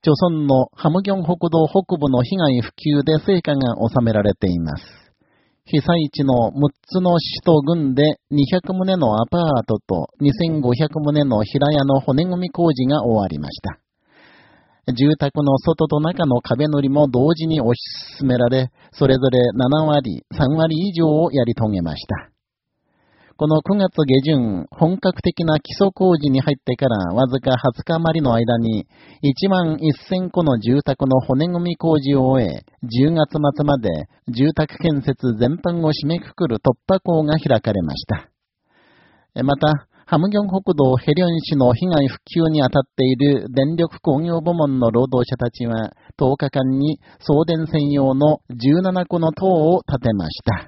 朝村のハムギョン北道北部の被害普及で成果が収められています。被災地の6つの市と郡で200棟のアパートと2500棟の平屋の骨組み工事が終わりました。住宅の外と中の壁塗りも同時に推し進められ、それぞれ7割、3割以上をやり遂げました。この9月下旬、本格的な基礎工事に入ってからわずか20日余りの間に、1万1000戸の住宅の骨組み工事を終え、10月末まで住宅建設全般を締めくくる突破口が開かれました。また、ハムギョン北道ヘリョン市の被害復旧に当たっている電力工業部門の労働者たちは、10日間に送電専用の17個の塔を建てました。